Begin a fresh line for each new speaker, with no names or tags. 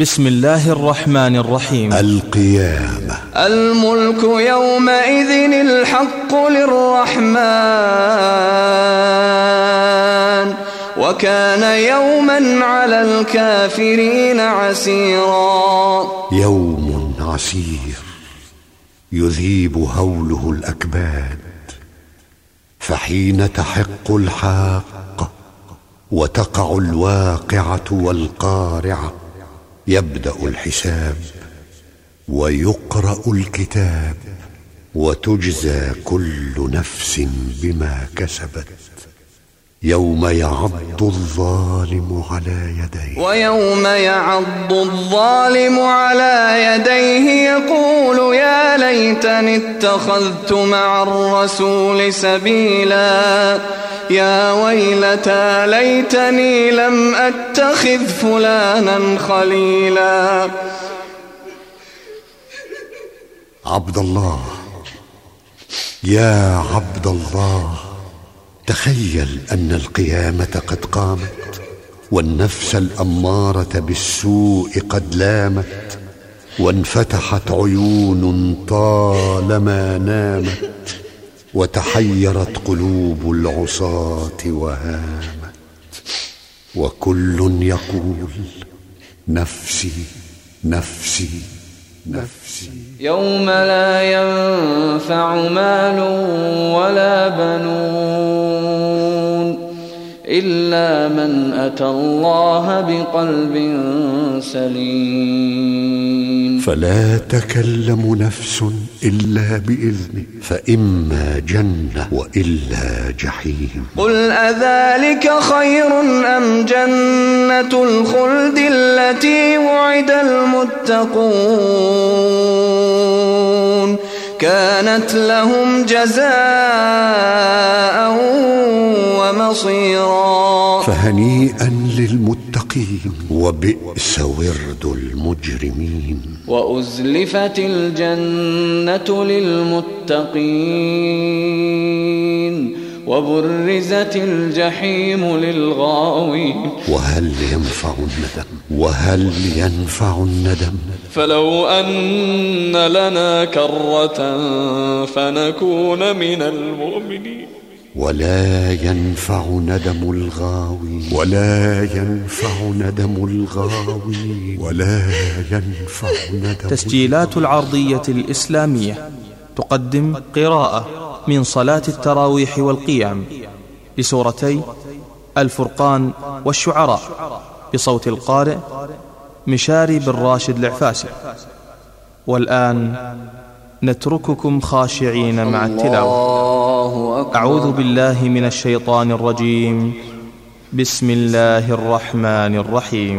بسم الله الرحمن الرحيم
القيامة
الملك يومئذ الحق للرحمن وكان يوما على الكافرين عسيرا
يوم عسير يذيب هوله الأكباد فحين تحق الحاقة وتقع الواقعة والقارعة يبدأ الحساب ويقرأ الكتاب وتجزى كل نفس بما كسبت يوم يعض الظالم على يديه.
ويوم يعض الظالم على يديه يقول ليتني اتخذت مع الرسول سبيلا. يا ويلتى ليتني لم أتخذ فلانا خليلا.
عبد الله يا عبد الله تخيل أن القيامة قد قامت والنفس الأمارة بالسوء قد لامت. وانفتحت عيون طالما نامت وتحيرت قلوب العصاة وهامت. وكل يقول نفسي نفسي نفسي.
يوم لا ينفع مال ولا بنون. إلا من أتى الله بقلب سليم.
فلا تكلم نفس إلا بإذنه فإما جنة وإلا جحيم.
قل أذلك خير أم جنة الخلد التي وعد المتقون؟ كانت لهم جزاء ومصيرا
فهنيئا للمتقين. وبئس ورد المجرمين.
وأزلفت الجنة للمتقين. وبرزت الجحيم للغاوين.
وهل ينفع الندم؟ وهل ينفع الندم؟
فلو أن لنا كرة فنكون من المؤمنين.
ولا ينفع ندم الغاوي. ولا ينفع ندم الغاوي. ولا ينفع ندم
تسجيلات العرضية الإسلامية تقدم قراءة من صلاة التراويح والقيام لسورتي الفرقان والشعراء بصوت القارئ مشاري بن راشد العفاسي. والآن نترككم خاشعين مع التلاوة. أعوذ بالله من الشيطان الرجيم. بسم الله الرحمن الرحيم.